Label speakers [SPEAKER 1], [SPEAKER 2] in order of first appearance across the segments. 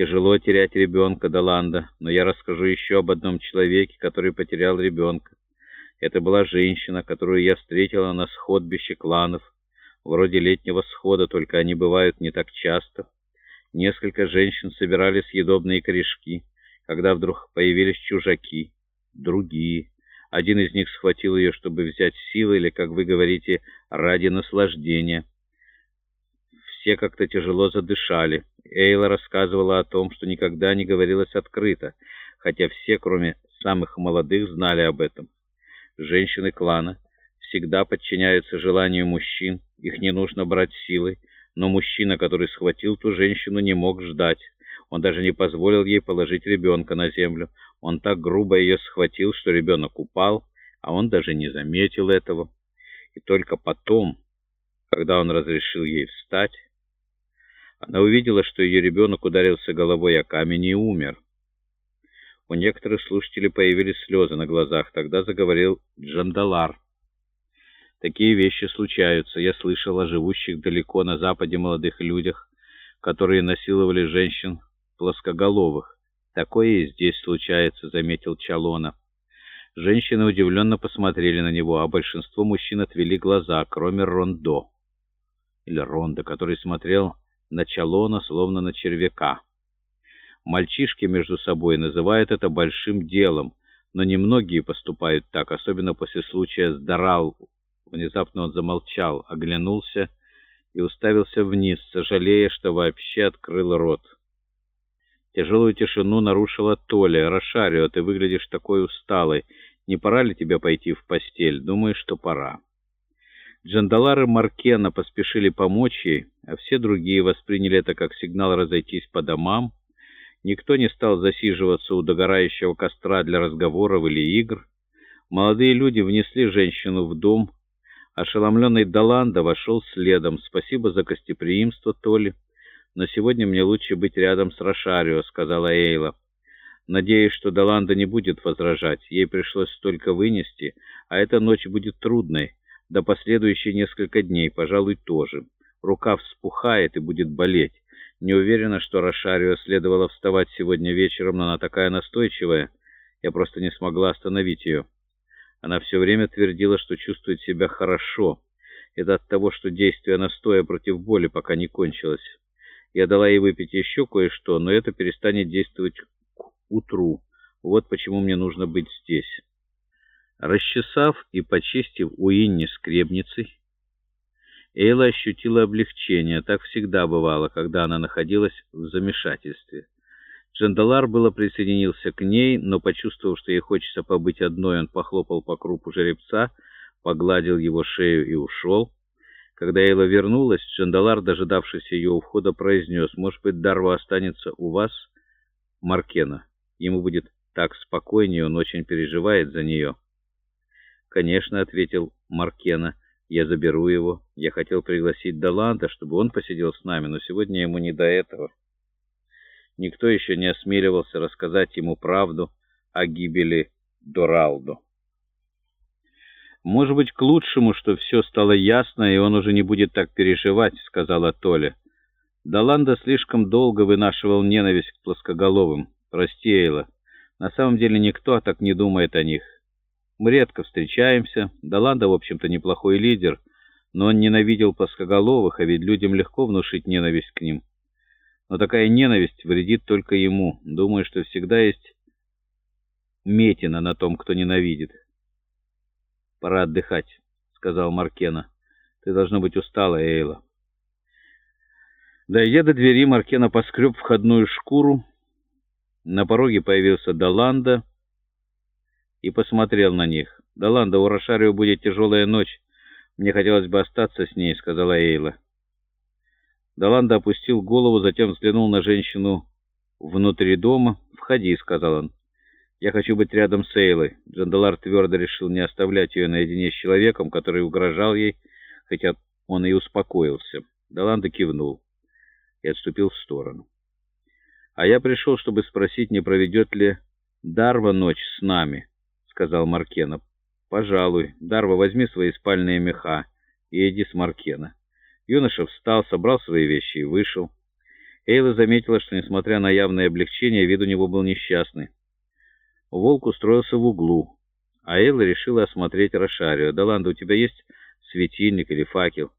[SPEAKER 1] Тяжело терять ребенка, Доланда, но я расскажу еще об одном человеке, который потерял ребенка. Это была женщина, которую я встретила на сходбище кланов, вроде летнего схода, только они бывают не так часто. Несколько женщин собирали съедобные корешки, когда вдруг появились чужаки, другие. Один из них схватил ее, чтобы взять силы, или, как вы говорите, ради наслаждения. Все как-то тяжело задышали. Эйла рассказывала о том, что никогда не говорилось открыто, хотя все, кроме самых молодых, знали об этом. Женщины клана всегда подчиняются желанию мужчин, их не нужно брать силой, но мужчина, который схватил ту женщину, не мог ждать. Он даже не позволил ей положить ребенка на землю. Он так грубо ее схватил, что ребенок упал, а он даже не заметил этого. И только потом, когда он разрешил ей встать, она увидела, что ее ребенок ударился головой о камень и умер. У некоторых слушателей появились слезы на глазах. Тогда заговорил Джандалар. Такие вещи случаются. Я слышал о живущих далеко на западе молодых людях, которые насиловали женщин плоскоголовых. Такое и здесь случается, заметил Чалона. Женщины удивленно посмотрели на него, а большинство мужчин отвели глаза, кроме Рондо. Или Ронда, который смотрел на Чалона, словно на червяка. Мальчишки между собой называют это большим делом, но немногие поступают так, особенно после случая с Дарал. Внезапно он замолчал, оглянулся и уставился вниз, сожалея, что вообще открыл рот. Тяжелую тишину нарушила Толя. «Рошарио, ты выглядишь такой усталой. Не пора ли тебе пойти в постель? Думаю, что пора». Джандалары Маркена поспешили помочь ей, а все другие восприняли это как сигнал разойтись по домам. Никто не стал засиживаться у догорающего костра для разговоров или игр. Молодые люди внесли женщину в дом. Ошеломленный Даланда вошел следом. «Спасибо за гостеприимство, Толи. Но сегодня мне лучше быть рядом с Рошарио», — сказала Эйла. Надеюсь, что Даланда не будет возражать. Ей пришлось столько вынести, а эта ночь будет трудной. До последующие несколько дней, пожалуй, тоже. Рука вспухает и будет болеть. Не уверена, что Рошарио следовало вставать сегодня вечером, но она такая настойчивая. Я просто не смогла остановить ее. Она все время твердила, что чувствует себя хорошо. Это от того, что действие настоя против боли пока не кончилось. Я дала ей выпить еще кое-что, но это перестанет действовать к утру. Вот почему мне нужно быть здесь». Расчесав и почистив Уинни скребницей, Эйла ощутила облегчение. Так всегда бывало, когда она находилась в замешательстве. Джандалар было присоединился к ней, но, почувствовав, что ей хочется побыть одной, он похлопал по крупу жеребца, погладил его шею и ушел. Когда Эйла вернулась, Джандалар, дожидавшийся ее у входа, произнес, «Может быть, Дарва останется у вас, Маркена? Ему будет так спокойнее, он очень переживает за нее». «Конечно», — ответил Маркена, — «я заберу его. Я хотел пригласить Даланда, чтобы он посидел с нами, но сегодня ему не до этого». Никто еще не осмеливался рассказать ему правду о гибели Доралдо. «Может быть, к лучшему, что все стало ясно, и он уже не будет так переживать», — сказала Толя. Даланда слишком долго вынашивал ненависть к плоскоголовым. Прости. На самом деле никто так не думает о них. Мы редко встречаемся. Даланда, в общем-то, неплохой лидер, но он ненавидел плоскоголовых, а ведь людям легко внушить ненависть к ним. Но такая ненависть вредит только ему. Думаю, что всегда есть метина на том, кто ненавидит. «Пора отдыхать», — сказал Маркена. «Ты должна быть устала, Эйла». Дойдя до двери, Маркена поскреб входную шкуру. На пороге появился Даланда и посмотрел на них. «Да ладно, у Рошарио будет тяжелая ночь. Мне хотелось бы остаться с ней», — сказала Эйла. Даланда опустил голову, затем взглянул на женщину внутри дома. «Входи», — сказал он. «Я хочу быть рядом с Эйлой». Джандалар твердо решил не оставлять ее наедине с человеком, который угрожал ей, хотя он и успокоился. Даланда кивнул и отступил в сторону. «А я пришел, чтобы спросить, не проведет ли Дарва ночь с нами» сказал Маркена. «Пожалуй. Дарва, возьми свои спальные меха и иди с Маркена». Юноша встал, собрал свои вещи и вышел. Эйла заметила, что, несмотря на явное облегчение, вид у него был несчастный. Волк устроился в углу, а Эйла решила осмотреть Рошарио. «Доланда, у тебя есть светильник или факел?»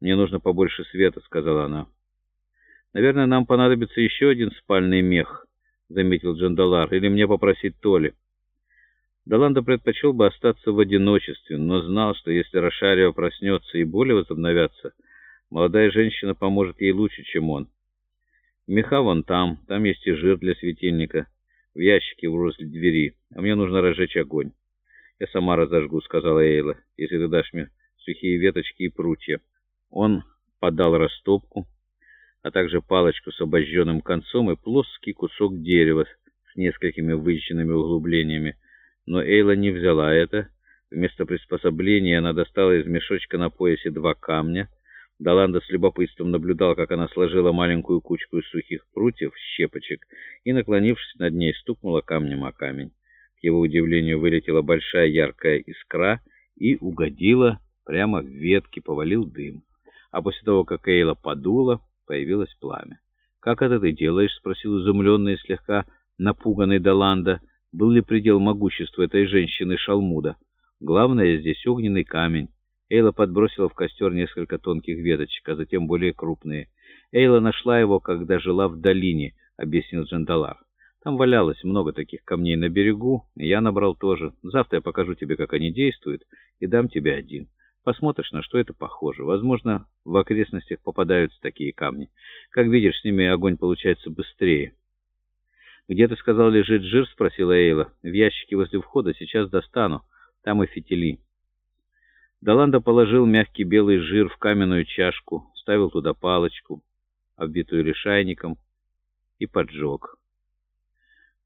[SPEAKER 1] «Мне нужно побольше света», — сказала она. «Наверное, нам понадобится еще один спальный мех», — заметил Джандалар. «Или мне попросить Толи». Доланда предпочел бы остаться в одиночестве, но знал, что если Рошарио проснется и боли возобновятся, молодая женщина поможет ей лучше, чем он. Меха вон там, там есть и жир для светильника, в ящике возле двери, а мне нужно разжечь огонь. «Я сама разожгу», — сказала Эйла, — «если ты дашь мне сухие веточки и прутья». Он подал растопку, а также палочку с обожженным концом и плоский кусок дерева с несколькими выжженными углублениями. Но Эйла не взяла это. Вместо приспособления она достала из мешочка на поясе два камня. Даланда с любопытством наблюдал, как она сложила маленькую кучку из сухих прутьев, щепочек, и, наклонившись над ней, стукнула камнем о камень. К его удивлению вылетела большая яркая искра и угодила прямо в ветки, повалил дым. А после того, как Эйла подула, появилось пламя. «Как это ты делаешь?» — спросил изумленный и слегка напуганный Даланда. Был ли предел могущества этой женщины Шалмуда? Главное здесь огненный камень. Эйла подбросила в костер несколько тонких веточек, а затем более крупные. Эйла нашла его, когда жила в долине, объяснил Джандалар. Там валялось много таких камней на берегу, я набрал тоже. Завтра я покажу тебе, как они действуют, и дам тебе один. Посмотришь, на что это похоже. Возможно, в окрестностях попадаются такие камни. Как видишь, с ними огонь получается быстрее. «Где, ты сказал, лежит жир?» — спросила Эйла. «В ящике возле входа. Сейчас достану. Там и фитили». Даланда положил мягкий белый жир в каменную чашку, ставил туда палочку, обвитую лишайником, и поджег.